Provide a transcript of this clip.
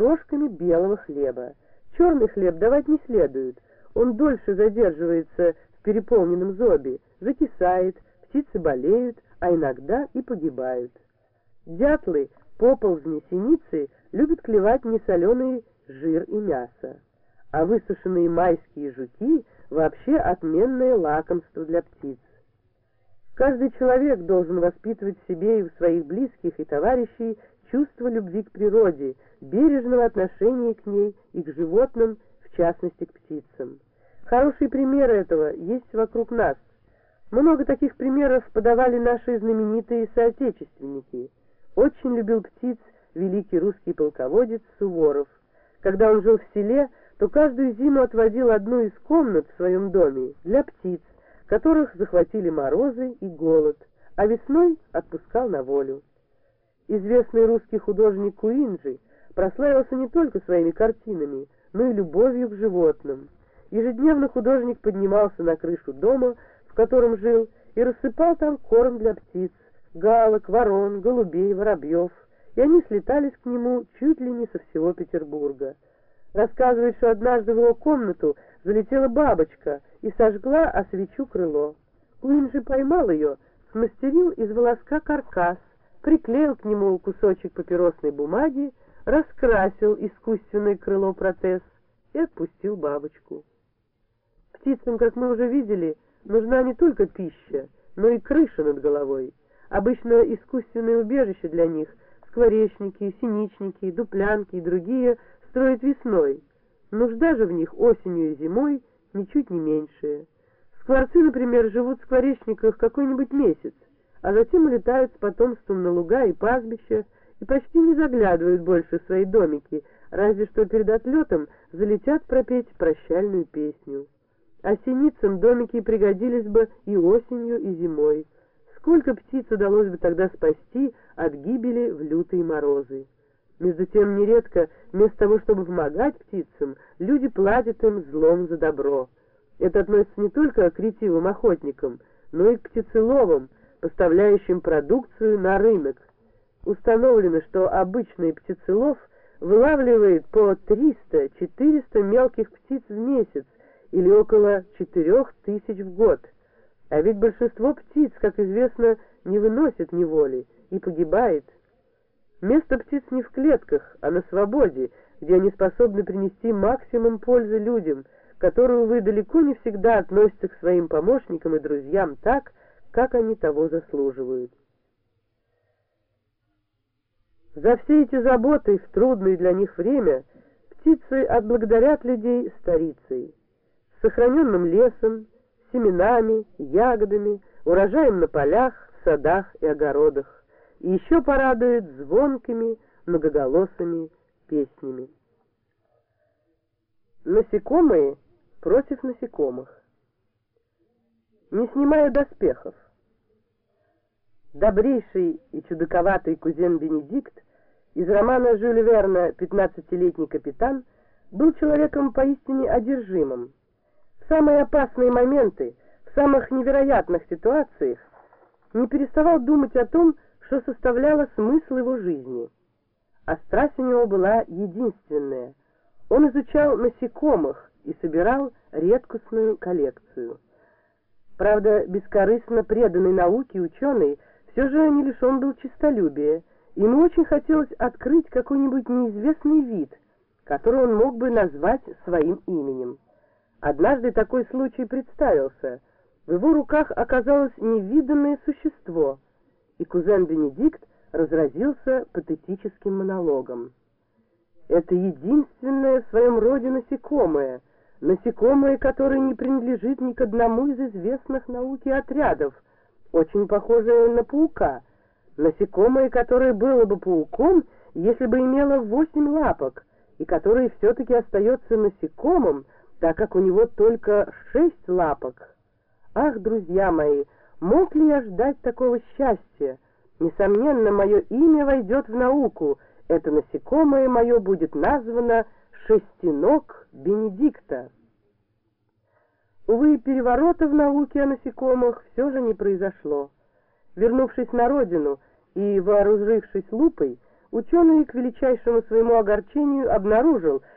крошками белого хлеба. Черный хлеб давать не следует, он дольше задерживается в переполненном зобе, закисает, птицы болеют, а иногда и погибают. Дятлы, поползни, синицы любят клевать несоленый жир и мясо, а высушенные майские жуки вообще отменное лакомство для птиц. Каждый человек должен воспитывать в себе и в своих близких и товарищей чувство любви к природе, бережного отношения к ней и к животным, в частности к птицам. Хорошие примеры этого есть вокруг нас. Много таких примеров подавали наши знаменитые соотечественники. Очень любил птиц великий русский полководец Суворов. Когда он жил в селе, то каждую зиму отводил одну из комнат в своем доме для птиц, которых захватили морозы и голод, а весной отпускал на волю. Известный русский художник Куинджи прославился не только своими картинами, но и любовью к животным. Ежедневно художник поднимался на крышу дома, в котором жил, и рассыпал там корм для птиц, галок, ворон, голубей, воробьев, и они слетались к нему чуть ли не со всего Петербурга. Рассказывает, что однажды в его комнату залетела бабочка и сожгла о свечу крыло. Куинджи поймал ее, смастерил из волоска каркас, приклеил к нему кусочек папиросной бумаги, раскрасил искусственное крыло протез и отпустил бабочку. Птицам, как мы уже видели, нужна не только пища, но и крыша над головой. Обычно искусственные убежища для них, скворечники, синичники, дуплянки и другие строят весной. Нужда же в них осенью и зимой ничуть не меньшая. Скворцы, например, живут в скворечниках какой-нибудь месяц, а затем улетают с потомством на луга и пастбища и почти не заглядывают больше в свои домики, разве что перед отлетом залетят пропеть прощальную песню. А синицам домики пригодились бы и осенью, и зимой. Сколько птиц удалось бы тогда спасти от гибели в лютые морозы. Между тем, нередко, вместо того, чтобы помогать птицам, люди платят им злом за добро. Это относится не только к ретивым охотникам, но и к птицеловам, поставляющим продукцию на рынок. Установлено, что обычный птицелов вылавливает по 300-400 мелких птиц в месяц или около 4 тысяч в год. А ведь большинство птиц, как известно, не выносит неволи и погибает. Место птиц не в клетках, а на свободе, где они способны принести максимум пользы людям, которые, увы, далеко не всегда относятся к своим помощникам и друзьям так, как они того заслуживают. За все эти заботы в трудное для них время птицы отблагодарят людей старицей, сохраненным лесом, семенами, ягодами, урожаем на полях, садах и огородах, и еще порадует звонкими, многоголосыми песнями. Насекомые против насекомых не снимая доспехов. Добрейший и чудаковатый кузен Бенедикт из романа Жюля Верна «Пятнадцатилетний капитан» был человеком поистине одержимым. В самые опасные моменты, в самых невероятных ситуациях не переставал думать о том, что составляло смысл его жизни. А страсть у него была единственная. Он изучал насекомых и собирал редкостную коллекцию. Правда, бескорыстно преданный науке ученый все же не лишен был честолюбия. Ему очень хотелось открыть какой-нибудь неизвестный вид, который он мог бы назвать своим именем. Однажды такой случай представился. В его руках оказалось невиданное существо, и кузен Бенедикт разразился патетическим монологом. Это единственное в своем роде насекомое — насекомое, которое не принадлежит ни к одному из известных науке отрядов, очень похожее на паука, насекомое, которое было бы пауком, если бы имело восемь лапок, и которое все-таки остается насекомым, так как у него только шесть лапок. Ах, друзья мои, мог ли я ждать такого счастья? Несомненно, мое имя войдет в науку, это насекомое мое будет названо шестиног Бенедикта. Увы, переворота в науке о насекомых все же не произошло. Вернувшись на родину и вооружившись лупой, Ученый, к величайшему своему огорчению, обнаружил,